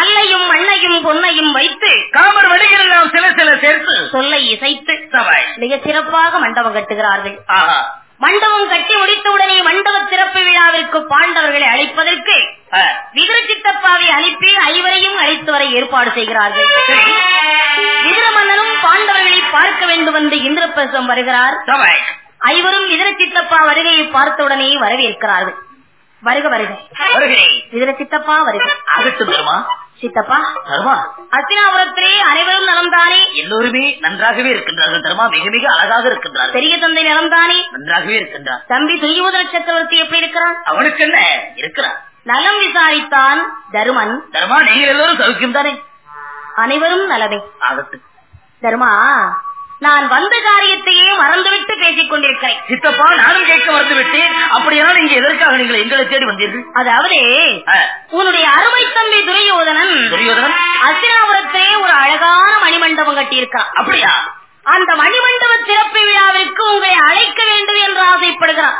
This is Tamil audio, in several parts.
கல்லையும் மண்ணையும் பொன்னையும் வைத்து காமர் வழிகளெல்லாம் சில சில சேர்த்து சொல்லை இசைத்து மிக சிறப்பாக மண்டபம் கட்டுகிறார்கள். மண்டபம் கட்டி முடித்தவுடனே மண்டப சிறப்பு விழாவிற்கு பாண்டவர்களை அழைப்பதற்கு விதுர சித்தப்பாவை அனுப்பி ஐவரையும் அழைத்து வர ஏற்பாடு செய்கிறார்கள். விதுர மன்னனும் பாண்டவர்களை பார்க்க வேண்டும் என்று இந்திரபிரசம் வருகிறார். ஐவரும் விதுர சித்தப்பா வருகையை பார்த்தவுடனே வரவேற்கிறார்கள். வருக வருக. விதுர சித்தப்பா வருக. சித்தப்பா? தருமா? அத்தினாபுரத்திலே அனைவரும் நலம்தானே? எல்லோருமே நன்றாகவே இருக்கின்றார்கள் தருமா? மிக மிக அழகாக இருக்கின்றார்கள். பெரிய தந்தை நலம்தானே? நன்றாகவே இருக்கின்றார். தம்பி துரியோதன சக்கரவர்த்தி எப்படி இருக்கிறான்? அவனுக்கு என்ன? இருக்கிறார் நலம் விசாரித்தான் தருமன். தருமா நீங்கள் எல்லோரும் சௌக்கியம் தானே அனைவரும் நலமே. ஆகட்டும். தர்மா நான் வந்த காரியத்தையே மறந்துவிட்டு பேசிக் கொண்டிருக்கிறேன். சித்தப்பா நானும் கேட்க மறந்து விட்டேன் அப்படியானால் இங்க எதற்காக நீங்கள் எங்களை தேடி வந்தீர்கள்? அதாவது உன்னுடைய அருமை தம்பி துரியோதனன் துரியோதனன்? அசினாபுரத்திலே ஒரு அழகான மணிமண்டபம் கட்டியிருக்கான். அப்படியா? அந்த மணிமண்டப சிறப்பு விழாவிற்கு உங்களை அழைக்க வேண்டும் என்று ஆசைப்படுகிறான்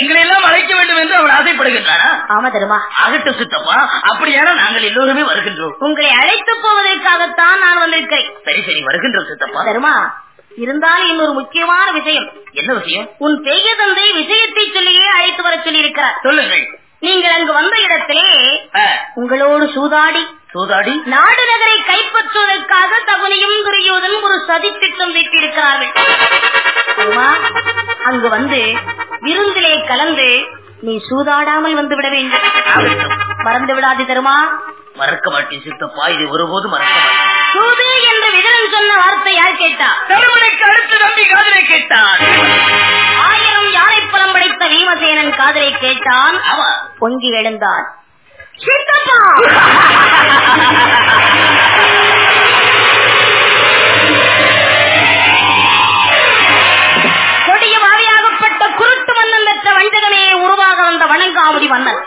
எங்களை எல்லாம் அழைக்க வேண்டும் என்று அவன் ஆசைப்படுகின்றானா ஆமா தருமா. ஆகட்டும் சித்தப்பா அப்படியானால் நாங்கள் எல்லோருமே வருகின்றோம். உங்களை அழைத்து போவதற்காகத்தான் நான் வந்திருக்கிறேன். சரி சரி வருகின்றோம் சித்தப்பா. தருமா இருந்தாலும் இன்னொரு முக்கியமான விஷயம். என்ன விஷயம்? உன் பெரிய தந்தை விஷயத்தை சொல்லியே அழைத்து வர சொல்லி இருக்கிறார் சொல்லுங்கள். நீங்கள் அங்கு வந்த இடத்திலே உங்களோடு சூதாடி சூதாடி நாடு நகரை கைப்பற்றுவதற்காக தகுனியும் துரியோதன் ஒரு சதி திட்டம் தீட்டியிருக்கிறார்கள் அம்மா, அங்கு வந்து விருந்திலே கலந்து நீ சூதாடாமல் வந்து விட வேண்டும். மறந்து விடாது தருமா? மறக்க மாட்டேன் சித்தப்பா இது ஒருபோதும் மறக்க மாட்டேன். சூது என்று விதரன் சொன்ன வார்த்தை யார் கேட்டா? தருமனுக்கு அடுத்து நம்பி காதலை கேட்டான். ஆயிரம் யானைப்பழம் படைத்த பீமசேனன் காதலை கேட்டான். ஆமா. பொங்கி எழுந்தான். சித்தப்பா கொடிய வாரியாகப்பட்ட குருட்டு மன்னன் பெற்ற வஞ்சகமே உருவாக வந்த வணங்காவடி மன்னன்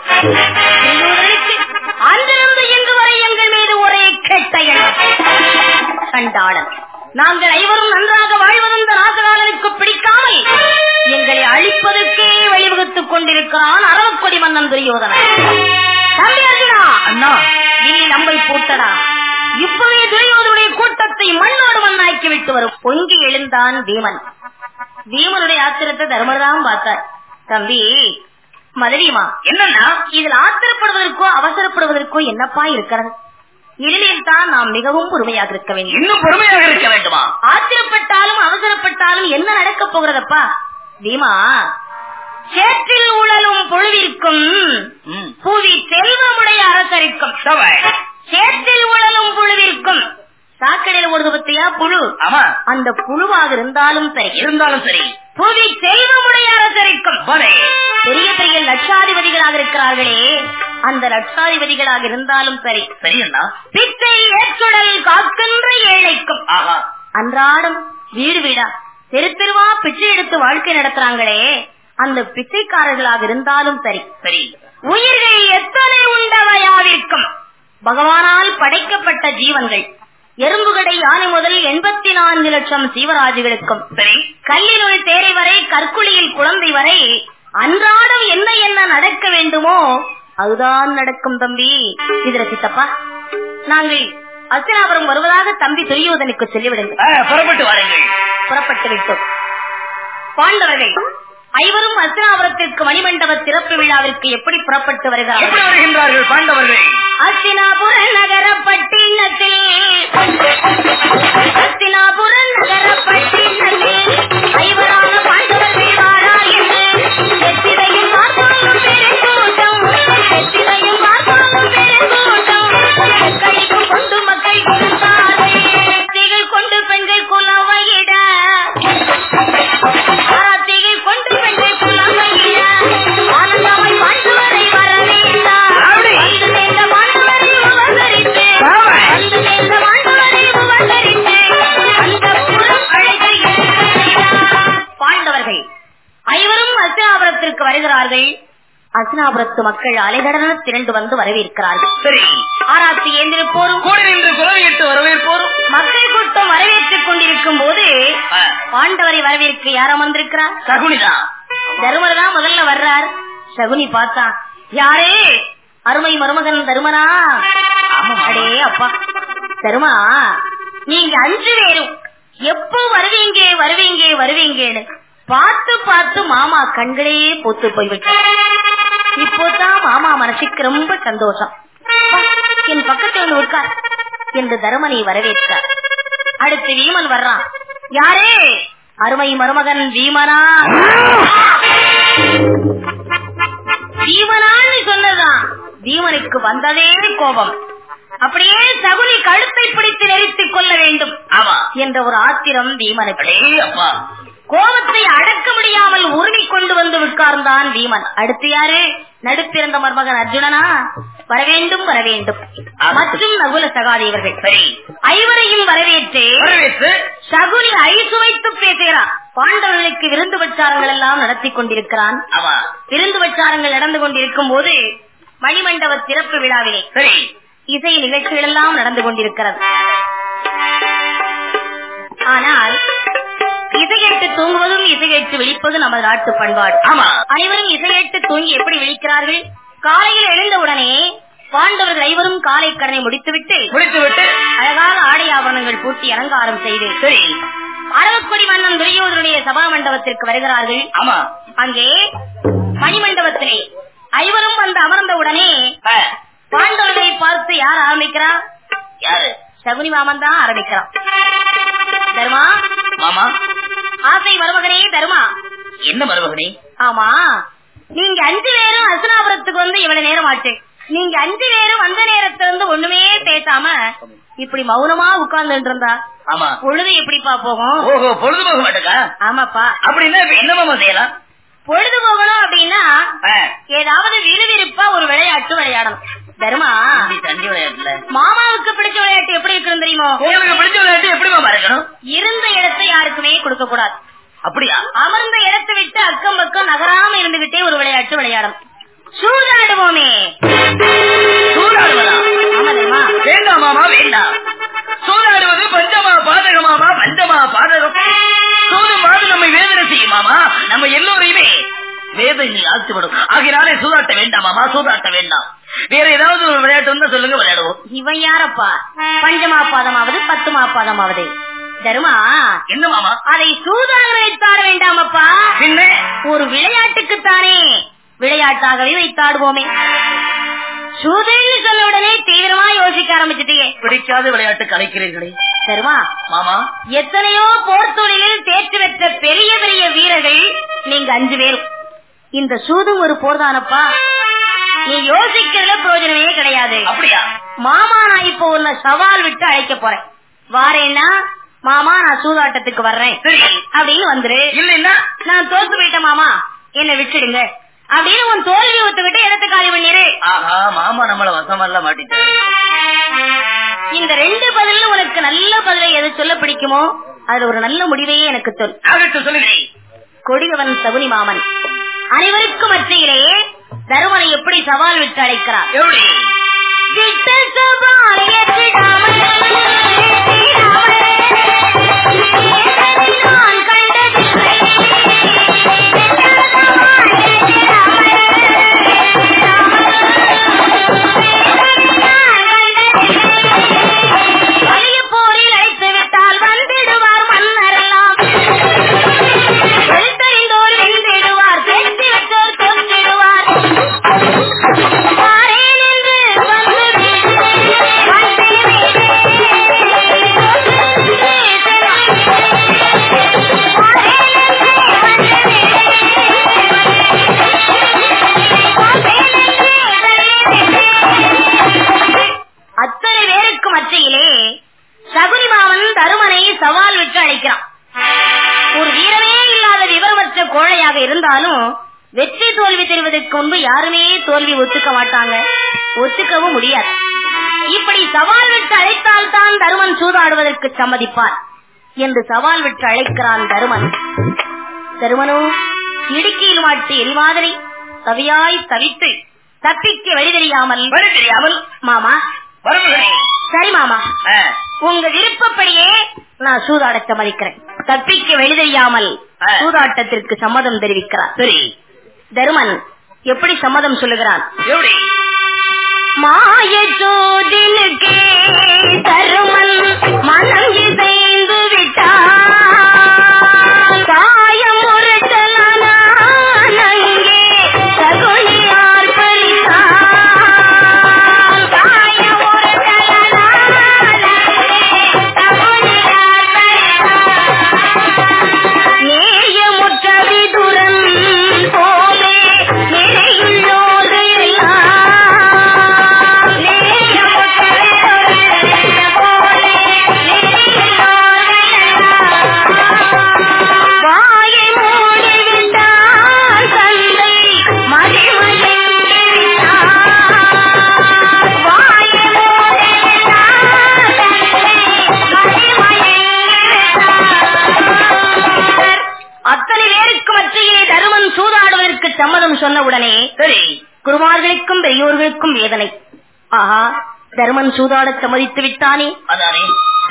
அன்றிருந்து இன்று வரை எங்கள் மீது ஒரே கெட்ட எண்ணம். கண்டாளன் நாங்கள் ஐவரும் நன்றாக வாழ்வதந்த ராசகாலனுக்கு பிடிக்காமல் எங்களை அழிப்பதற்கே வழிவகுத்துக் கொண்டிருக்கிறான் அரவக்கொடி மன்னன் துரியோதனன். அர்ஜுனா அண்ணா நீ நம்பை போட்டடா. இப்பவே துரியோதனுடைய கூட்டத்தை மண்ணோடு மண்ணாக்கி விட்டு வரும். பொங்கி எழுந்தான் பீமன் பீமனுடைய ஆத்திரத்தை தர்மர்தான் பார்த்தார். தம்பி மதுரிமா என்னன்னா இதில் ஆத்திரப்படுவதற்கோ அவசரப்படுவதற்கோ என்னப்பா இருக்கிறது? இதிலில் தான் நாம் மிகவும் பொறுமையாக இருக்க வேண்டும். இன்னும் பொறுமையாக இருக்க வேண்டுமா? ஆத்திரப்பட்டாலும் அவசரப்பட்டாலும் என்ன நடக்கப் போகிறதப்பா? பீமா சேற்றில் உழலும் பொழுவிற்கும். புவி செல்வமுடைய அரசரிக்கும். சேற்றில் உழலும் புழுவிற்கும். சாக்கடையில் ஓடுது பத்தியா புழு? ஆமா. அந்த புழுவாக இருந்தாலும் சரி. இருந்தாலும் சரி. புவி செல்வமுடைய அரசரிக்கும். பெரிய பெரிய லட்சாதிபதிகளாக இருக்கிறார்களே. அந்த லட்சாதிபதிகளாக இருந்தாலும் சரி. சரி அண்ணா. பிச்சை ஏற்றுடல் காக்கின்ற ஏழைக்கும். அன்றாடம் வீடு வீடா தெரு தெருவா பிச்சை எடுத்து வாழ்க்கை நடத்துறாங்களே. அந்த பிச்சைக்காரர்களாக இருந்தாலும் சரி. சரி. உயிர்கள் எத்தனை உண்டவையாவிற்கும்? பகவானால் படைக்கப்பட்ட ஜீவன்கள். எறும்புகடை யானை முதல் எண்பத்தி நான்கு லட்சம் ஜீவராஜிகளுக்கும். சரி. கல்லினுள் தேரை வரை கற்குழியில் குழந்தை வரை அன்றாடம் என்ன என்ன நடக்க வேண்டுமோ அதுதான் நடக்கும் தம்பி. இதுல சித்தப்பா நாங்கள் அஸ்தினாபுரம் வருவதாக தம்பி துரியோதனுக்கு சொல்லிவிடுங்கள். புறப்பட்டு வாருங்கள். புறப்பட்டு விட்டோம். பாண்டவர்கள் ஐவரும் அஸ்தினாபுரத்திற்கு மணிமண்டப திறப்பு விழாவிற்கு எப்படி புறப்பட்டு வருகிறார்கள்? பாண்டவர்கள்? அஸ்தினாபுர நகர பட்டினத்தில் அஸ்தினாபுர நகர பட்டினத்தில் அஸ்னாபுரத்து மக்கள் அலைகடன திரண்டு வந்து வரவேற்கிறார்கள். சரி ஆராய்ச்சி ஏந்திருப்போரும் கூடி நின்று குரவையிட்டு வரவேற்போரும். மக்கள் கூட்டம் வரவேற்றுக் கொண்டிருக்கும் போது பாண்டவரை வரவேற்க யார் அமர்ந்திருக்கிறார்? சகுனிதான் தருமர் தான் முதல்ல வர்றார். சகுனி பார்த்தா யாரே? அருமை மருமகன் தருமனா அடே அப்பா. தருமா நீங்க அஞ்சு பேரும் எப்போ வருவீங்க வருவீங்க வருவீங்கன்னு பார்த்து பார்த்து மாமா கண்களே பொத்து போய்விட்டு இப்போதான் மாமா மனசுக்கு ரொம்ப சந்தோஷம். என் பக்கத்தில் வந்து உட்கார் என்று தருமனை வரவேற்றார். அடுத்து வீமன் வர்றான். யாரே? அருமை மருமகன் வீமனா? வீமனான்னு சொன்னதுதான். வீமனுக்கு வந்ததே கோபம். அப்படியே சகுனி கழுத்தை பிடித்து நெரித்துக் கொள்ள வேண்டும் ஆமா. என்ற ஒரு ஆத்திரம் வீமனுக்கு. கோபத்தை அடக்க முடியாமல் உருமி கொண்டு வந்து உட்கார்ந்தான் வீமன். அடுத்து யாரு? நடுப்பிறந்த மருமகன் அர்ஜுனனா? வரவேண்டும் வரவேண்டும். மற்றும் நகுல சகாதேவர்கள். ஐவரையும் வரவேற்று சகுனி வைத்து பேசுகிறான் பாண்டவர்களுக்கு விருந்து பச்சாரங்கள் எல்லாம் நடத்தி கொண்டிருக்கிறான். விருந்து பச்சாரங்கள் நடந்து கொண்டிருக்கும் போது மணிமண்டப திறப்பு விழாவிலே இசை நிகழ்ச்சிகள் எல்லாம் நடந்து கொண்டிருக்கிறது. ஆனால் இசையேட்டு தூங்குவதும் இசையேட்டு விழிப்பதும் நமது நாட்டு பண்பாடு. ஆமா. அனைவரும் இசையேட்டு தூங்கி எப்படி விழிக்கிறார்கள்? காலையில் எழுந்தவுடனே பாண்டவர்கள் ஐவரும் காலை கடனை முடித்துவிட்டு முடித்து விட்டு அழகான ஆடை ஆபரணங்கள் பூட்டி அலங்காரம் செய்து சரி. அரவக்கொடி மன்னன் துரியோதனுடைய சபா மண்டபத்திற்கு வருகிறார்கள். ஆமா. அங்கே மணிமண்டபத்திலே ஐவரும் வந்து அமர்ந்தவுடனே ஆ, பாண்டவர்களை பார்த்து யார் ஆரம்பிக்கிறா? யாரு? சகுனி மாமன் தான் ஆரம்பிக்கிறான். தர்மா? மாமா. ஆசை மருமகனே தர்மா? என்ன மருமகனே? ஆமா நீங்க அஞ்சு பேரும் அசுனாபுரத்துக்கு வந்து இவ்வளவு நேரம் ஆச்சு. நீங்க அஞ்சு பேரும் வந்த நேரத்துல இருந்து ஒண்ணுமே பேசாம இப்படி மௌனமா உட்கார்ந்துட்டு இருந்தா ஆமா. பொழுது எப்படிப்பா போகும்? ஓஹோ பொழுது போக மாட்டேக்கா? ஆமாப்பா. அப்படின்னா இப்ப என்ன மாமா செய்யலாம்? பொழுது போகணும் அப்படின்னா ஏதாவது விறுவிறுப்பா ஒரு விளையாட்டு விளையாடணும். தர்மா? தண்ணி விளையாட்டுல. மாமாவுக்கு பிடிச்ச விளையாட்டு எப்படி இருக்குன்னு தெரியுமோ? உங்களுக்கு பிடிச்ச விளையாட்டு எப்படி மாமா இருக்கணும்? இருந்த இடத்தை யாருக்குமே கொடுக்க கூடாது அப்படியா? அமர்ந்த இடத்தை விட்டு அக்கம் பக்கம் நகராம இருந்துகிட்டே ஒரு விளையாட்டு விளையாடணும். சூதாடுவோமே சூதாடுவதா? வேண்டாம் மாமா வேண்டாம் சூதாடுவது பஞ்சமா பாதகமாமா பஞ்சமா பாதகம். சூதுமாது நம்மை வேதனை செய்யும் மாமா. நம்ம எல்லோரையுமே வேதனை ஆழ்த்திவிடும் ஆகினாலே சூதாட்ட வேண்டாம் மாமா சூதாட்ட வேண்டாம். வேற ஏதாவது ஒரு விளையாட்டு வந்தா சொல்லுங்க விளையாடுவோம். இவன் யாரப்பா? பஞ்சமா பாதமாவது பத்துமா பாதமாவது. தருமா? என்ன மாமா? அதை சூதாக வைத்தாட வேண்டாமப்பா. பின்ன ஒரு விளையாட்டுக்குத்தானே விளையாட்டாகவே வைத்தாடுவோமே. சூதன்னு சொன்ன உடனே தீவிரமா யோசிக்க ஆரம்பிச்சிட்டீங்க பிடிக்காத விளையாட்டு கலைக்கிறீர்களே. தருமா? மாமா? எத்தனையோ போர் தொழிலில் தேர்ச்சி பெற்ற பெரிய பெரிய வீரர்கள் நீங்க அஞ்சு பேரும். இந்த சூதும் ஒரு போர்தானப்பா? நீ யோசிக்கிறதுல பிரயோஜனமே கிடையாது. அப்படியா? மாமா நான் இப்போ உன்னை சவால் விட்டு அழைக்க போறேன். வாரேன்னா மாமா நான் சூதாட்டத்துக்கு வர்றேன். அப்படின்னு வந்துரு. இல்லைன்னா? நான் தோத்து போயிட்டேன் மாமா. என்ன விட்டுடுங்க. அப்படின்னு உன் தோல்வி ஒத்துக்கிட்டு இடத்தை காலி பண்ணிரு. ஆஹா மாமா நம்மள வசமல்ல மாட்டிட்டாரு. இந்த ரெண்டு பதில்ல உனக்கு நல்ல பதிலை எது சொல்ல பிடிக்குமோ அதுல ஒரு நல்ல முடிவையே எனக்கு சொல். சொல்லுகிறேன். கொடியவன் சகுனி மாமன். அனைவருக்கும் மத்தியிலே தருமனை எப்படி சவால் விட்டு அழைக்கிறார்? அழைக்கிறான் ஒரு வீரமே இல்லாத விவரமற்ற கோழையாக இருந்தாலும் வெற்றி தோல்வி தெரிவதற்கு முன்பு யாருமே தோல்வி ஒத்துக்க மாட்டாங்க. ஒத்துக்கவும் முடியாது. இப்படி சவால் விட்டு அழைத்தால் தான் தருமன் சூதாடுவதற்கு சம்மதிப்பார் என்று சவால் விட்டு அழைக்கிறான் தருமன். தருமனோ இடுக்கியில் மாட்டு எரிமாதனை தவியாய் தவித்து தப்பிக்க வழி தெரியாமல் வழி தெரியாமல் மாமா. சரி மாமா. உங்க விருப்பப்படியே நான் சூதாட சம்மதிக்கிறேன் தப்பிக்க ஆ. சூதாட்டத்திற்கு சம்மதம் தெரிவிக்கிறார். சரி. தருமன் எப்படி சம்மதம் சொல்லுகிறான்? எப்படி? மாய ஜோதினுக்கே தருமன் மனம் இசைந்து சம்மதித்து விட்டானே?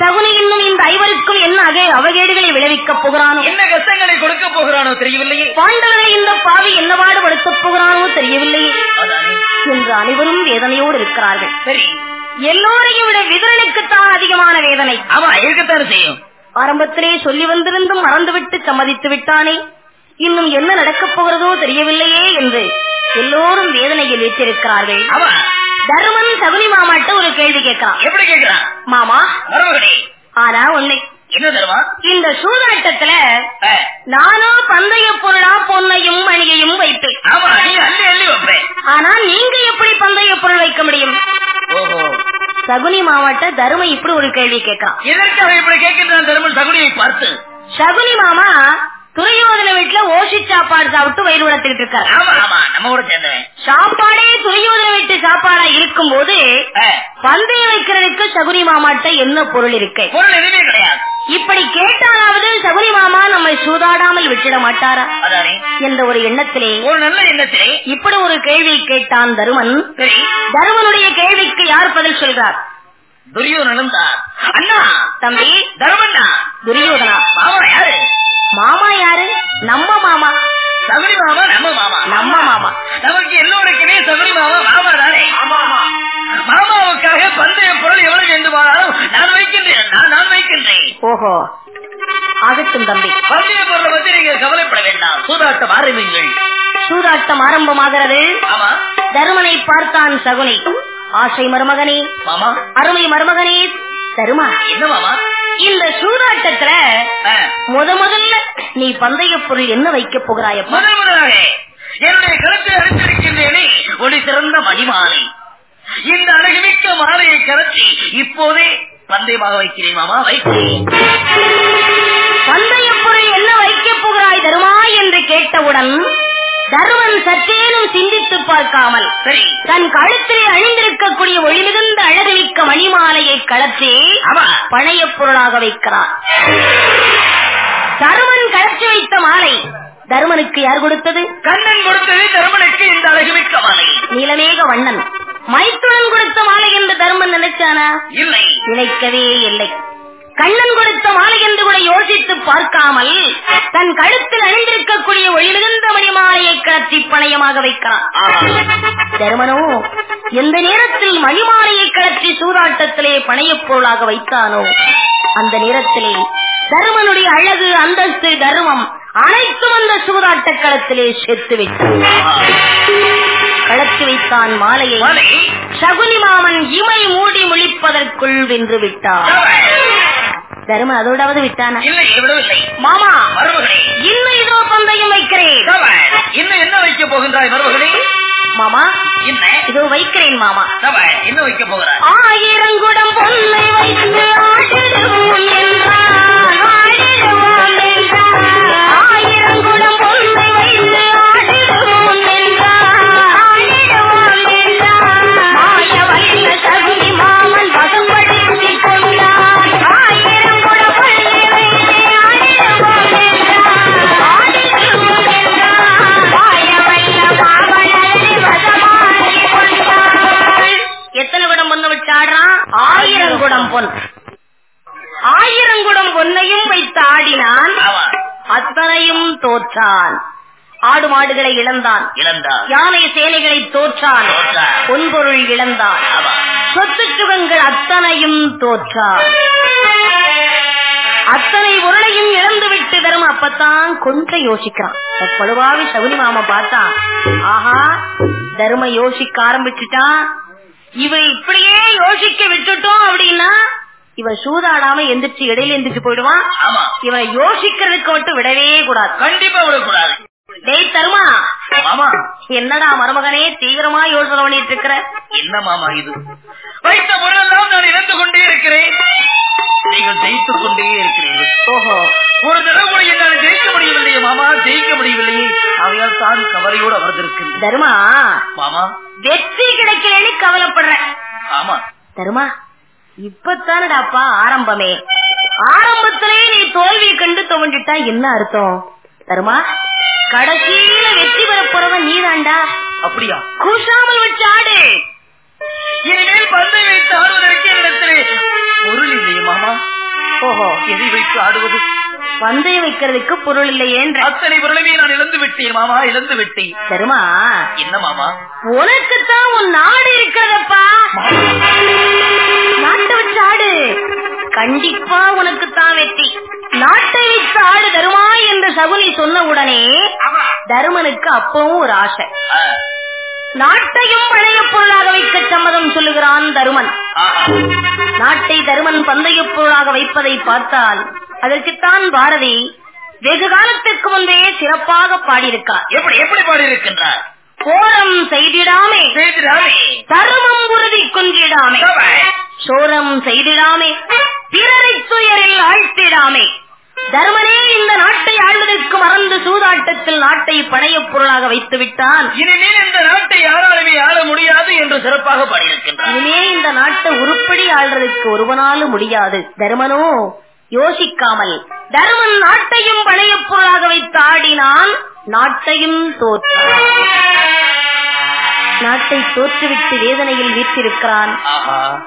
சகுனி இன்னும் இந்த ஐவருக்கும் என்ன அகே அவகேடுகளை விளைவிக்கப் போகிறானோ? என்ன கஷ்டங்களை கொடுக்க போகிறானோ தெரியவில்லையே. பாண்டவர்களை இந்த பாவி என்னவாடு படுத்தப் போகிறானோ தெரியவில்லையே? என்று அனைவரும் வேதனையோடு இருக்கிறார்கள். சரி. எல்லோரையும் விட விதரனுக்குத்தான் அதிகமான வேதனை. ஆமா இருக்கத்தானே செய்யும். ஆரம்பத்திலே சொல்லி வந்திருந்தும் மறந்துவிட்டு சம்மதித்து விட்டானே? இன்னும் என்ன நடக்கப் போகிறதோ தெரியவில்லையே என்று எல்லோரும் வேதனையில் ஏற்றிருக்கிறார்கள். ஆமா. தருமன் சகுனி மாமாட்ட ஒரு கேள்வி கேட்கிறான் எப்படி கேட்கிறான்? மாமா? ஆனா உன்னை என்ன தருமா? இந்த சூதாட்டத்துல நானும் பந்தய பொருளா பொன்னையும் மணியையும் வைப்பேன். ஆனா நீங்க எப்படி பந்தய பொருள் வைக்க முடியும்? சகுனி மாமாட்ட தரும இப்படி ஒரு கேள்வி கேட்கிறான் எதற்கு அவன் இப்படி கேட்கின்றான் தருமன்? சகுனியை பார்த்து. சகுனி மாமா துரியோதன வீட்டுல ஓசி சாப்பாடு சாப்பிட்டு வயிறு வளர்த்துக்கிட்டு இருக்காரு. ஆமா ஆமா. நம்ம கூட சேர்ந்தவன். சாப்பாடே துரியோதன வீட்டு சாப்பாடா இருக்கும் போது ஆ, பந்தயம் வைக்கிறதுக்கு சகுனி மாமாட்ட என்ன பொருள் இருக்கு? பொருள் எதுவுமே கிடையாது. இப்படி கேட்டாலாவது சகுனி மாமா நம்மை சூதாடாமல் விட்டுட மாட்டாரா? என்ற ஒரு எண்ணத்திலே ஒரு நல்ல எண்ணத்திலே இப்படி ஒரு கேள்வி கேட்டான் தருமன். தருமனுடைய கேள்விக்கு யார் பதில் சொல்றார் துரியோதனன் தான். அண்ணா தம்பி. தருமண்ணா. துரியோதனா? யாரு? மாமா யாரு? நம்ம மாமா. சகுனி மாமா நம்ம மாமா. நம்ம மாமா. நமக்கு எல்லோருக்குமே சகுனி மாமா மாமா தானே. மாமாவுக்காக பந்தய பொருள் எவ்வளவு வேண்டுமானாலும் நான் வைக்கின்றேன் நான் நான் வைக்கின்றேன். ஓஹோ. ஆகட்டும் தம்பி. பந்தய பொருளை பத்தி நீங்க கவலைப்பட வேண்டாம். சூதாட்டம் ஆரம்பிங்கள் சூதாட்டம் ஆரம்பமாகிறது. தருமனை பார்த்தான் சகுனி. ஆசை மருமகனே. மாமா. அருமை மருமகனே. தருமா? என்ன மாமா? இந்த சூதாட்டத்துல முத முதல்ல நீ பந்தய பொருள் என்ன வைக்க போகிறாயப்பா? முதல் முதலாக என்னுடைய கருத்தை அனுப்பியிருக்கின்றேனே ஒளி சிறந்த மணிமாலை. இந்த அழகுமிக்க மாலையை கரத்தி இப்போதே பந்தயமாக வைக்கிறேன் மாமா வைக்கிறேன். பந்தய பொருள் என்ன வைக்க போகிறாய் தருமா என்று கேட்டவுடன் தருமன் சற்றேனும் சிந்தித்து பார்க்காமல் தன் கழுத்திலே அணிந்திருக்கக்கூடிய ஒளி மிகுந்த அழகுமிக்க மணிமாலையை ஆமா. பழைய பொருளாக வைக்கிறார். தருமன் கலற்றி வைத்த மாலை தருமனுக்கு யார் கொடுத்தது? கண்ணன் கொடுத்தது தருமனுக்கு இந்த அழகுமிக்க மாலை. நீலமேக வண்ணன். மைத்துடன் கொடுத்த மாலை என்று தருமன் நினைச்சானா? இல்லை. நினைக்கவே இல்லை. கண்ணன் கொடுத்த மாலை என்று கூட யோசித்து பார்க்காமல் தன் கழுத்தில் அணிந்திருக்கக்கூடிய ஒளி மிகுந்த மணிமாலையை கலத்தி பணயமாக வைக்கிறான். தருமனோ எந்த நேரத்தில் மணிமாலையை கலற்றி சூதாட்டத்திலே பணையப் பொருளாக வைத்தானோ அந்த நேரத்திலே தருமனுடைய அழகு அந்தஸ்து தர்மம் அனைத்தும் அந்த சூதாட்ட களத்திலே சேர்த்து கலத்தி வைத்தான் மாலையை. மாலை சகுனி மாமன் இமை மூடி முழிப்பதற்குள் வென்று விட்டான். தருமன் அதோடாவது விட்டானா? மாமா இன்னும் இதோ பந்தயம் வைக்கிறேன். இன்னும் என்ன வைக்க போகின்றாய் மருமகளே? மாமா என்ன? இதோ வைக்கிறேன் மாமா. என்ன வைக்க போகிறாய்? ஆயிரங்குடம் பொன்னை வைத்து பொன் ஆயிரங்குடம் பொன்னையும் வைத்து ஆடினான். அத்தனையும் தோற்றான். ஆடு மாடுகளை இழந்தான். யானை சேனைகளை தோற்றான். பொன்பொருள் இழந்தான். சொத்து சுகங்கள் அத்தனையும் தோற்றான். அத்தனை பொருளையும் இழந்து விட்டு தரும் அப்பத்தான் கொஞ்சம் யோசிக்கிறான். பழுவாவி சகுனி மாமா பார்த்தான். ஆஹா தர்ம யோசிக்க ஆரம்பிச்சுட்டான். இவன் இப்படியே யோசிக்க விட்டுட்டோம் அப்படின்னா இவன் சூதாடாம எந்திரிச்சு இடையில எந்திரிச்சு போயிடுவான். ஆமா. இவனை யோசிக்கிறதுக்கு மட்டும் விடவே கூடாது. கண்டிப்பா விடக்கூடாது. டேய் தருமா. என்னடா மருமகனே தீவிரமா யோசனை பண்ணிட்டு இருக்கிற? என்ன மாமா இது? வைத்த பொருளெல்லாம் நான் இழந்து கொண்டே இருக்கிறேன். நீங்கள் ஜெயித்துக் கொண்டே இருக்கிறீர்கள். ஓஹோ. ஒரு தடவை என்னால் ஜெயிக்க முடியவில்லையே மாமா ஜெயிக்க முடியவில்லையே ஆகையால் தான் கவலையோடு அமர்ந்திருக்கின்றேன். தருமா? மாமா. வெற்றி கிடைக்கலன்னு கவலைப்படுற ஆமா. தருமா? இப்பத்தானடாப்பா ஆரம்பமே. ஆரம்பத்திலே நீ தோல்வியை கண்டு துவண்டிட்டா என்ன அர்த்தம்? தருமா? கடைசியில வெற்றி பெற போறவன் நீதாண்டா. அப்படியா? கூசாமல் வச்சு ஆடு. இனிமேல் பந்தை வைத்து ஆடுவதற்கு என்னிடத்திலே பொருள் இல்லையே மாமா. ஓஹோ. எதை வைத்து ஆடுவது? பந்தயம் வைக்கிறதுக்கு பொருள் இல்லையேன்ற. அத்தனை பொருளையே நான் இழந்து விட்டேன் மாமா இழந்து விட்டேன். தருமா என்ன மாமா? உனக்குத்தான் உன் நாடு இருக்கிறதப்பா. நாட்டை வச்சு ஆடு. கண்டிப்பா உனக்குத்தான் வெற்றி. நாட்டை வைத்து ஆடு தருமா என்று சகுனி சொன்ன உடனே தருமனுக்கு அப்பவும் ஒரு ஆசை. நாட்டையும் பழைய பொருளாக வைக்க சம்மதம் சொல்லுகிறான் தருமன். நாட்டை தருமன் பந்தய பொருளாக வைப்பதை பார்த்தால் அதற்குத்தான் பாரதி வெகு காலத்திற்கு முன்பே சிறப்பாக பாடியிருக்கார். எப்படி எப்படி பாடி இருக்கின்றார் கோரம் செய்திடாமே. செய்திடாமே. தருமம் உறுதி கொன்றிடாமே. சோரம் செய்திடாமே. பிறரை துயரில் ஆழ்த்திடாமே. தர்மனே இந்த நாட்டை ஆள்வதற்கு மறந்து சூதாட்டத்தில் நாட்டை பணையப் பொருளாக வைத்து விட்டான். இனிமேல் இந்த நாட்டை யாராலுமே ஆள முடியாது என்று சிறப்பாக பாடியிருக்கின்றார். இனிமே இந்த நாட்டை உருப்படி ஆள்றதுக்கு ஒருவனாலும் முடியாது. தர்மனோ யோசிக்காமல் தர்மன் நாட்டையும் பணையப் பொருளாக வைத்து ஆடினான் நாட்டையும் தோற்றான். நாட்டை தோற்றுவிட்டு வேதனையில் வீற்றிருக்கிறான். ஆஹா.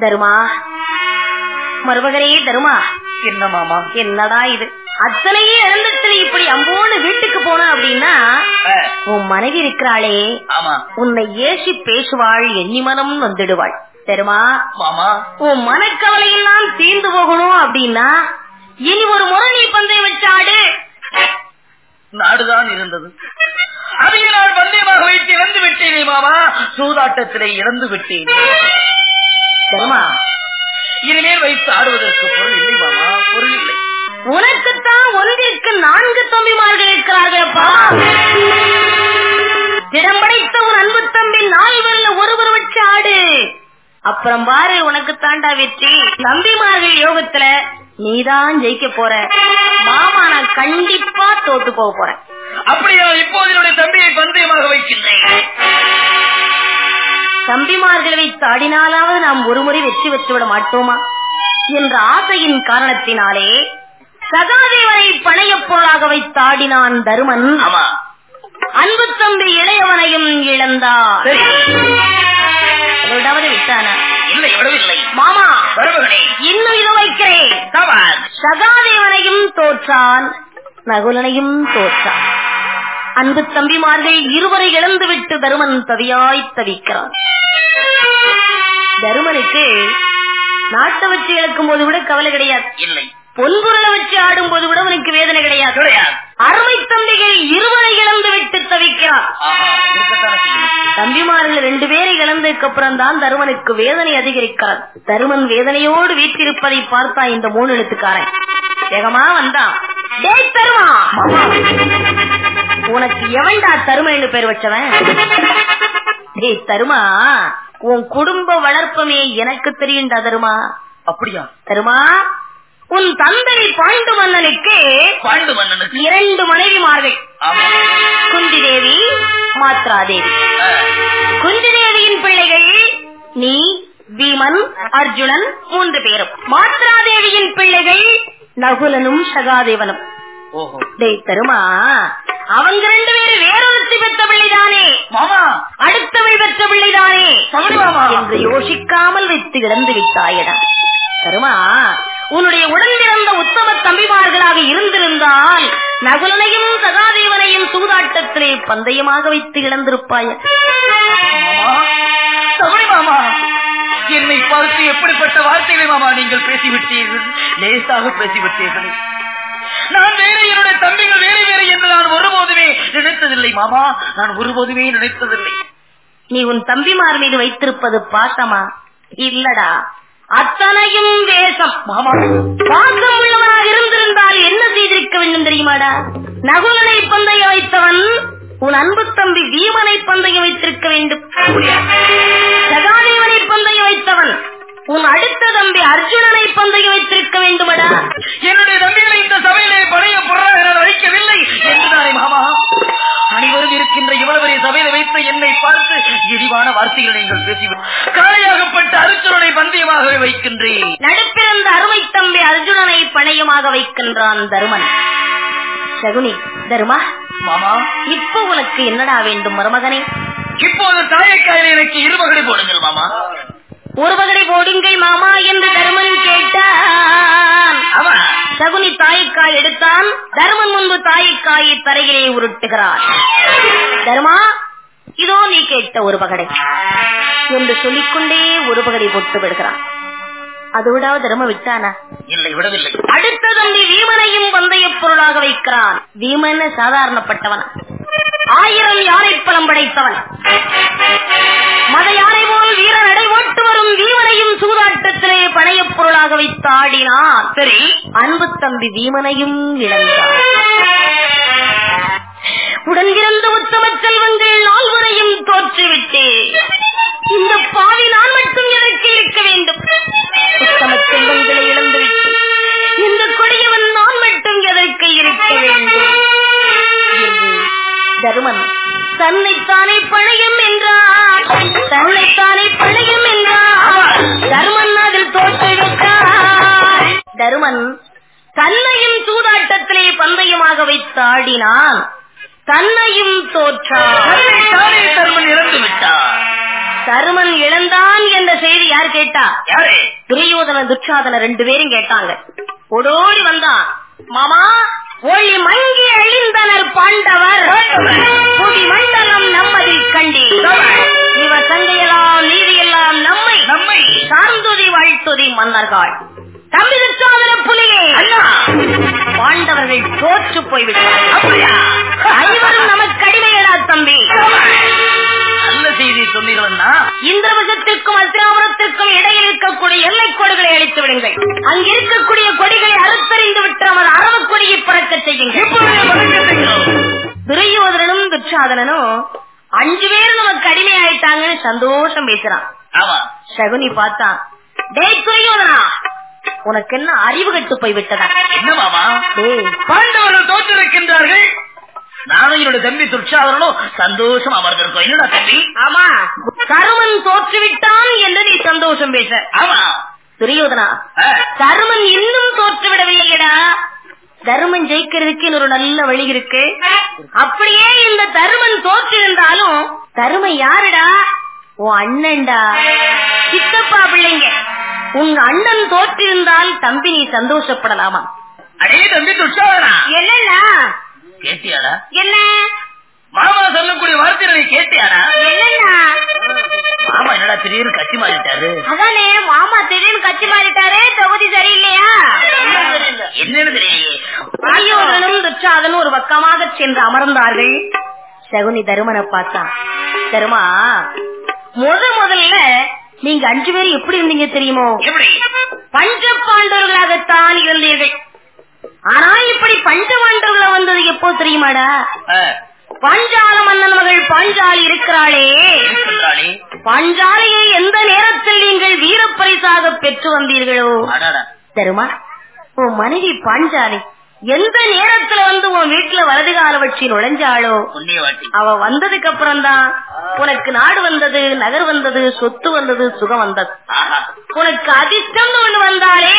தருமா? மருமகனே தருமா? என்ன மாமா? என்னடா இது? அத்தனையே இழந்துட்டு இப்படி அம்போன்னு வீட்டுக்கு போன அப்படின்னா உன் மனைவி இருக்கிறாளே ஆமா. உன்னை ஏசி பேசுவாள் எண்ணி மனம் வந்துடுவாள். தெரியுமா? உன் மனக்கவலை எல்லாம் தீர்ந்து போகணும் அப்படின்னா இனி ஒரு முறை நீ பந்தயம் வச்சாடு. நாடுதான் இருந்தது. அதையே நான் பந்தயமாக வைத்து இறந்து விட்டேனே மாமா. சூதாட்டத்திலே இறந்து விட்டேன். இனிமேல் வைத்து ஆடுவதற்கு பொருள் இல்லை மாமா. உனக்குத்தான் ஒன்றிற்கு நான்கு தம்பிமார்கள் இருக்கிறார்களப்பா. திடம் படைத்த உன் அன்பு தம்பி நால்வரில் ஒருவர் வச்சு ஆடு. அப்புறம் பாரு உனக்கு தாண்டா வெற்றி. தம்பிமார்கள் யோகத்துல நீதான் ஜெயிக்க போற. மாமா நான் கண்டிப்பா தோத்து போக போறேன். அப்படி நான் இப்போது என்னுடைய தம்பியை பந்தயமாக வைக்கின்றேன். தம்பிமார்களை வைத்து ஆடினாலாவது நாம் ஒருமுறை வெற்றி பெற்றுவிட மாட்டோமா? என்ற ஆசையின் காரணத்தினாலே சகாதேவனை பணையப் பொருளாக வைத்து ஆடினான் தருமன். அன்பு தம்பி இளையவனையும் இழந்தார். விட்டானா? மாமா இன்னும் இது வைக்கிறேன். சகாதேவனையும் தோற்றான் நகுலனையும் தோற்றான். அன்பு தம்பிமார்கள் இருவரை இழந்துவிட்டு தருமன் தவியாய் தவிக்கிறான். தருமனுக்கு நாட்டை வச்சு இழக்கும் போது கூட கவலை கிடையாது. இல்லை. பொன்பொருளை வச்சு ஆடும் போது கூட உனக்கு வேதனை கிடையாது. அருமை தம்பிகள் இருவரை இழந்து விட்டு செய்யும். தம்பிமார்கள் ரெண்டு பேரை இழந்ததுக்கு அப்புறம் தான் தருமனுக்கு வேதனை அதிகரிக்கிறார் தருமன் வேதனையோடு வீற்றிருப்பதை பார்த்தா இந்த மூணு எழுத்துக்காரன். வேகமா வந்தான் தருமா? உனக்கு எவன்டா தருமன்னு பேர் வச்சவன்? டேய் தருமா? உன் குடும்ப வளர்ப்பமே எனக்கு தெரியும்டா தருமா? அப்படியா? தருமா? உன் தந்தை பாண்டு மன்னனுக்கு பாண்டு மன்னனுக்கு இரண்டு மனைவிமார்கள். குந்தி தேவி மாத்ரா தேவி குந்தி தேவியின் பிள்ளைகள் நீ பீமன் அர்ஜுனன் மூன்று பேரும். மாத்ரா தேவியின் பிள்ளைகள் நகுலனும் சகாதேவனும். தருமா அவங்க ரெண்டு பேரும் வேறொருத்தி பெற்ற பிள்ளைதானே? மாமா. அடுத்தவள் பெற்ற பிள்ளைதானே? என்று யோசிக்காமல் வைத்து இழந்து விட்டாயிடம் தருமா உன்னுடைய உடன் பிறந்த உத்தம தம்பிமார்களாக இருந்திருந்தால் நகுலனையும் சகாதேவனையும் சூதாட்டத்திலே பந்தயமாக வைத்து இழந்திருப்பாய. மாமா. என்னை பார்த்து எப்படிப்பட்ட வார்த்தைகளை மாமா நீங்கள் பேசிவிட்டீர்கள்? லேசாக பேசிவிட்டீர்கள். நான் வேற என்னுடைய தம்பிகள் வேறு வேறு என்று நான் ஒருபோதுமே நினைத்ததில்லை மாமா. நான் ஒருபோதுமே நினைத்ததில்லை. நீ உன் தம்பிமார் மீது வைத்திருப்பது பாசமா? இல்லடா. அத்தனையும் வேஷம். மாமா பாசம் உள்ளவனாக இருந்திருந்தால் என்ன செய்திருக்க வேண்டும் தெரியுமாடா? நகுலனை பந்தயம் வைத்தவன் உன் அன்பு தம்பி வீமனை பந்தயம் வைத்திருக்க வேண்டும். சகாதேவனை பந்தயம் வைத்தவன் உன் அடுத்த தம்பி அர்ஜுனனை பந்தயம் வைத்திருக்க வேண்டுமடா. என்னுடைய தம்பிகளை இந்த சபையிலே பழைய பொருளாக நான் அழைக்கவில்லை என்றுதானே மாமா? அனைவரும் இருக்கின்ற இவ்வளவு பெரிய சபையில வைத்து என்னை பார்த்து இழிவான வார்த்தைகளை நீங்கள் பேசிவிட்டு காளையாகப்பட்ட அருச்சுரனை பந்தயமாகவே வைக்கின்றேன். நடுப்பிறந்த அருமை தம்பி அர்ஜுனனை பணையமாக வைக்கின்றான் தருமன். சகுனி தருமா? மாமா? இப்ப உனக்கு என்னடா வேண்டும் மருமகனே? இப்போது தாயக்காயில் எனக்கு இருமகளை போடுங்கள் மாமா. ஒரு போடுங்கள் மாமா என்று தருமன் கேட்டான். சகுனி தாய்க்காய் எடுத்தான். தருமன் முன்பு தாயக்காயை தரையிலே உருட்டுகிறார் தருமா இதோ நீ கேட்ட ஒரு பகடை. என்று சொல்லிக்கொண்டே ஒரு பகடை போட்டு விடுகிறான். அதோடாவது தர்ம விட்டானா? இல்லை விடவில்லை. அடுத்த தம்பி வீமனையும் பந்தய பொருளாக வைக்கிறான். வீமன் சாதாரணப்பட்டவன். ஆயிரம் யானை பலம் படைத்தவன். மத யானை போல் வீர நடை ஓட்டு வரும் வீமனையும் சூதாட்டத்திலே பணையப் பொருளாக வைத்து ஆடினான். சரி அன்பு தம்பி வீமனையும் இழந்தார் உடன் இருந்த உத்தம செல்வங்கள் நால்வரையும் தோற்றுவிட்டு. இந்த பாவி நான் மட்டும் எனக்கு இருக்க வேண்டும். உத்தம செல்வங்களை இழந்துவிட்டு இந்த கொடியவன் நான் மட்டும் எதற்கு இருக்க வேண்டும்? தருமன் தன்னைத்தானே பழையும் என்றார். தன்னைத்தானே பழையும் என்றார். தருமன் அதில் தோற்றுவிட்டார். தருமன் தன்னையும் சூதாட்டத்திலே பந்தயமாக வைத்து ஆடினான் தன்னையும் தோற்றான் தானே தர்மன் இறந்து விட்டார் தருமன் இழந்தான் என்ற செய்தி யார் கேட்டா? துரியோதன துச்சாதன ரெண்டு பேரும் கேட்டாங்க. ஓடோடி வந்தான். மாமா ஒளி மங்கி அழிந்தனர் பாண்டவர். புவி மண்டலம் நம்மதில் கண்டே இவ சங்கையெல்லாம் நீதியெல்லாம் நம்மை. நம்மை. சார்ந்துதி வாழ்த்துதி மன்னர்கள். தம்பி துச்சாதன புலியே. அண்ணா. பாண்டவர்கள் தோற்று ஐவரும் நமக்கு அடிமையடா தம்பி. நல்ல செய்தி சொன்னீர்கள்னா இந்திரவசத்திற்கும் அத்திராபுரத்திற்கும் இடையில் இருக்கக்கூடிய எல்லை கோடுகளை அழித்து விடுங்கள். அங்க இருக்கக்கூடிய கொடிகளை அறுத்தறிந்து விட்டு நமது அரபு கொடியை பறக்க செய்யுங்கள். துரியோதனனும் துச்சாதனனும் அஞ்சு பேர் நமக்கு அடிமை ஆயிட்டாங்கன்னு சந்தோஷம் பேசுறான். ஆமா. சகுனி பார்த்தான். டேய் துரியோதனா! உனக்கு என்ன அறிவு கட்டு போய் விட்டதா பாண்டவர்கள் தோற்றிருக்கின்றார்கள் நானும் என்னோட தம்பி துர்ஷாதனும் சந்தோஷம் அமர்ந்திருக்கோம். என்னடா தம்பி? ஆமா. கருமன் தோற்றுவிட்டான் என்று நீ சந்தோஷம் பேச. ஆமா. துரியோதனா ஆ, தருமன் இன்னும் தோற்று விடவில்லையடா தருமன் ஜெயிக்கிறதுக்கு இன்னொரு நல்ல வழி இருக்கு. அப்படியே இந்த தருமன் தோற்றிருந்தாலும் தருமன் யாருடா? உன் அண்ணன்டா. சித்தப்பா பிள்ளைங்க. உங்க அண்ணன் தோற்றிருந்தால் தம்பி நீ சந்தோஷப்படலாமா? அடே தம்பி என்னண்ணா? கேட்டியாடா? என்ன? மாமா சொல்லக்கூடிய கேட்டியாடா? என்னண்ணா? மாமா என்னடா திடீர்னு கட்சி மாறிட்டாரு? அதானே மாமா திடீர்னு கட்சி மாறிட்டாரே தொகுதி சரியில்லையா? என்னன்னு தெரியலையே ஆயோதனும் துச்சாதனும் ஒரு பக்கமாக சென்று அமர்ந்தார்கள். சகுனி தருமனை பார்த்தான். தருமா முத முதல்ல நீங்க அஞ்சு பேர் எப்படி இருந்தீங்க தெரியுமோ? எப்படி? பஞ்ச பாண்டவர்களாகத்தான் இருந்தீர்கள். ஆனா இப்படி பஞ்ச பாண்டவர்களா வந்தது எப்போ தெரியுமாடா? பாஞ்சால மன்னன் மகள் பாஞ்சாலி இருக்கிறாளே. பாஞ்சாலியை எந்த நேரத்தில் நீங்கள் வீரப்பரிசாக பெற்று வந்தீர்களோ? தருமா உன் மனைவி பாஞ்சாலி. எந்த நேரத்துல வந்து உன் வீட்டுல வலது கால வச்சு நுழைஞ்சாளோ அவ வந்ததுக்கு அப்புறம் தான் உனக்கு நாடு வந்தது நகர் வந்தது சொத்து வந்தது சுகம் வந்தது. உனக்கு அதிர்ஷ்டம் ஒண்ணு வந்தாலே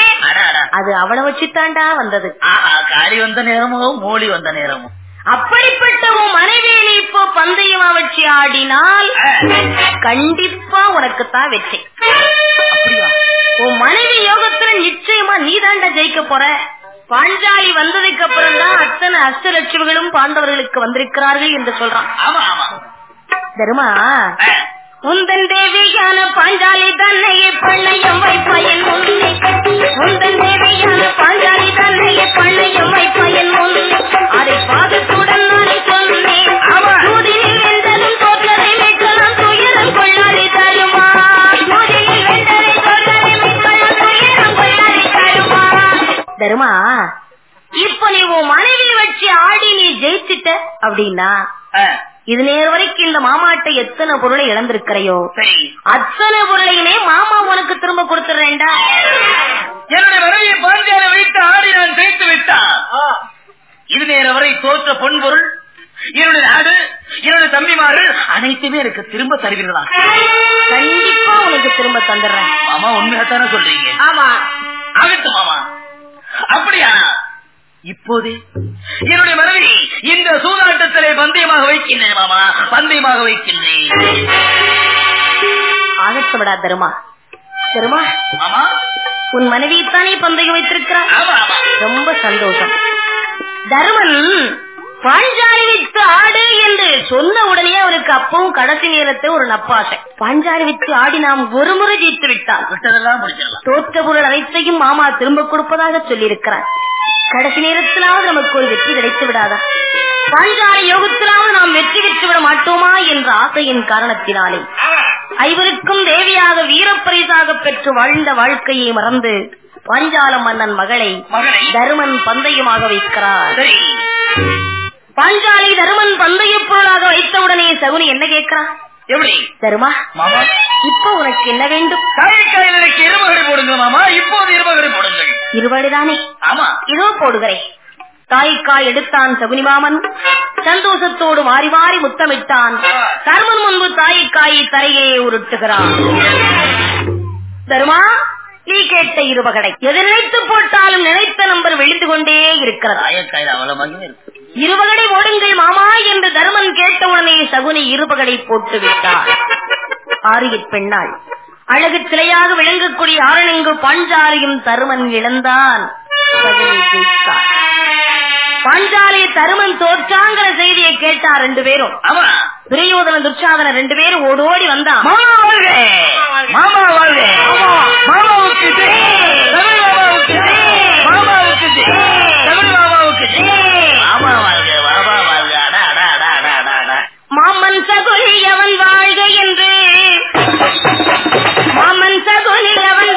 அது அவளை வச்சுத்தாண்டா வந்தது. காளி வந்த நேரமோ மோலி வந்த நேரமோ. அப்படிப்பட்ட உன் மனைவியை நீ இப்போ பந்தயமா வச்சு ஆடினால் கண்டிப்பா உனக்கு தான் வெற்றி. அப்படியா? உன் மனைவி யோகத்துல நிச்சயமா நீதாண்டா ஜெயிக்க போற. பாஞ்சாலி வந்ததுக்கு அப்புறம் தான் அத்தனை அஷ்டலட்சுமிகளும் பாண்டவர்களுக்கு வந்திருக்கிறார்கள் என்று சொல்றான். தருமா. உந்தன் தேவியான பாஞ்சாலி தன்னையே அப்படின்னா. இது நேர் வரைக்கும் இந்த மாமாட்ட எத்தனை பொருளை இழந்திருக்கிறையோ அத்தனை பொருளையுமே மாமா உனக்கு திரும்ப கொடுத்துறேன்டா என்னுடைய பாஞ்சாலை வைத்து ஆடி நான் ஜெயித்து விட்டான். இது நேர வரை தோற்ற பொன்பொருள் என்னுடைய நாடு என்னுடைய தம்பிமார்கள் அனைத்துமே எனக்கு திரும்ப தருவீர்களா கண்டிப்பா உனக்கு திரும்ப தந்துடுறேன். மாமா உண்மையாத்தானே சொல்றீங்க? ஆமா. ஆகட்டும் மாமா. அப்படியா இப்போது. என்னுடைய மனைவி இந்த சூதாட்டத்திலே பந்தயமாக வைக்கின்றேன் மாமா பந்தயமாக வைக்கின்றேன். தருமா? தருமா? மாமா? உன் மனைவி தானே பந்தயம் வைத்திருக்கிறார் ரொம்ப சந்தோஷம். தருமன் பாஞ்சாலி வித்து ஆடு என்று சொன்ன உடனே அவனுக்கு அப்பவும் கடைசி நேரத்தை ஒரு நப்பாசை. பாஞ்சாலி வித்து ஆடி நாம் ஒரு முறை ஜெயித்து முடிச்சிடலாம் தோற்ற பொருள் அனைத்தையும் மாமா திரும்ப கொடுப்பதாக சொல்லியிருக்கிறார். கடைசி நேரத்திலாவது நமக்கு ஒரு வெற்றி கிடைத்து விடாதா? பாஞ்சாலி யோகத்திலாவது நாம் வெற்றி பெற்று விட மாட்டோமா என்ற ஆசையின் காரணத்தினாலே. ஐவருக்கும் தேவியாக வீரப்பரிசாக பெற்று வாழ்ந்த வாழ்க்கையை மறந்து பாஞ்சால மன்னன் மகளை தருமன் பந்தயமாக வைக்கிறார். பாஞ்சாலி தருமன் பந்தய பொருளாக வைத்தவுடனே சகுனி என்ன கேட்கிறான்? எப்படி? தருமா? மாமா? இப்ப உனக்கு என்ன வேண்டும்? காய்க்காய்களுக்கு இருமகரை போடுங்க மாமா. இப்போது இருமகரை போடுங்கள். இருவடிதானே ஆமா. இதோ போடுகிறேன். தாய்க்காய் எடுத்தான் சகுனி மாமன். சந்தோஷத்தோடு மாறி மாறி முத்தமிட்டான். தருமன் முன்பு தாய்க்காயை தரையே உருட்டுகிறான். தருமா? நீ கேட்ட இருவகடை எது நினைத்து போட்டாலும் நினைத்த நம்பர் விழுந்து கொண்டே இருக்கிறது. காயக்காய் அவ்வளவு இருக்கு. இருவகடை ஓடுங்கள் மாமா என்று தருமன் கேட்டவுடனே சகுனி இருபகடை போட்டு விட்டார் ஆரியப் பெண்ணாள் அழகு சிலையாக விளங்கக்கூடிய ஆரணங்கு பாஞ்சாலியும் தருமன் இழந்தான். பாஞ்சாலி தருமன் தோற்றாங்கிற செய்தியை கேட்டார் ரெண்டு பேரும். துரியோதன துர்சாதன ரெண்டு பேரும் ஓடோடி வந்தான். மாமா வாழ்க. மாமா வாழ்க. மாமாவுக்கு மாமாவுக்கு. மாமாவுக்கு சகுனி அவன் வாழ்க என்று. மாமன் சகுனி அவன்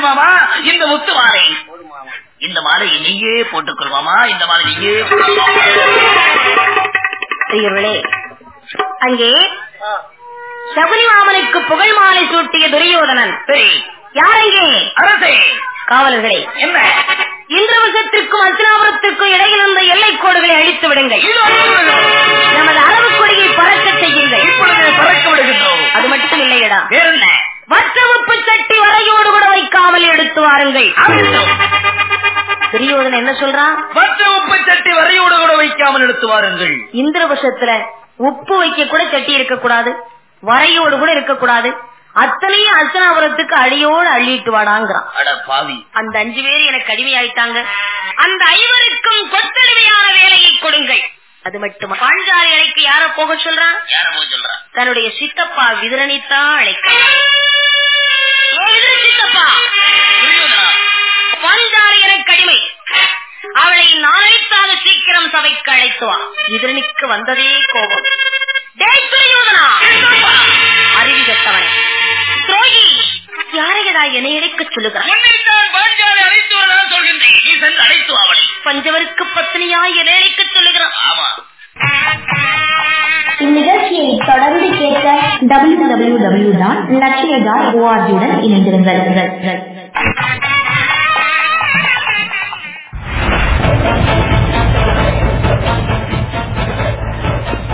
வைத்திருக்கின்றேன் மாமா. இந்த முத்து மாலை. இந்த மாலை நீயே போட்டுக்கொள் மாமா. இந்த மாலை நீயே அங்கே சகுனி மாமனுக்கு புகழ் மாலை சூட்டிய துரியோதனன். சரி. யார் அங்கே? அரசே. காவலர்களே என்ன? இந்திரவசத்திற்கும் அர்ச்சனாபுரத்திற்கும் இடையில் இருந்த எல்லைக் கோடுகளை அழித்து விடுங்கள். நமது அளவு கொடியை பறக்க செய்யுங்கள். இப்பொழுது பறக்க விடுகின்றோம். அது மட்டும் இல்லையடா. வேற என்ன வற்ற உப்பு சட்டி வரையோடு கூட வைக்காமல் எடுத்து வாருங்கள். துரியோதனன் என்ன சொல்றான்? உப்பு சட்டி வரையோடு கூட வைக்காமல் எடுத்து வாருங்கள். இந்திரவசத்துல உப்பு வைக்க கூட சட்டி இருக்கக்கூடாது வரையோடு கூட இருக்கக்கூடாது. அத்தனையும் அர்ச்சனாபுரத்துக்கு அடியோடு அள்ளிட்டு வாடாங்கிறான். அந்த அஞ்சு பேர் எனக்கு அடிமையாயிட்டாங்க. அந்த ஐவருக்கும் கொத்தடிமையான வேலையை கொடுங்கள். அது மட்டும்? பாஞ்சாலி அழைக்க யார போக சொல்றான்? தன்னுடைய சித்தப்பா விதரணித்தான் அழைக்க சபைக்கு அழைத்து வா விதரணிக்கு வந்ததே கோபம். டேய் துரியோதனா! அறிவு கெட்டவனே. துரோகி யாரையடா என்னை இழைக்க சொல்லுகிறான் உன்னைத்தான் பாஞ்சாலை அழைத்து வரதான் சொல்கின்றேன். நீ சென்று அழைத்து வா அவளை பஞ்சவருக்கு பத்தினியாய் என்னை இழைக்க சொல்லுகிறான் ஆமா. இந்நிகழ்ச்சியை தொடர்ந்து கேட்க W W W dot Latchiya dot ஓஆர்ஜியுடன் இணைந்திருங்கள்.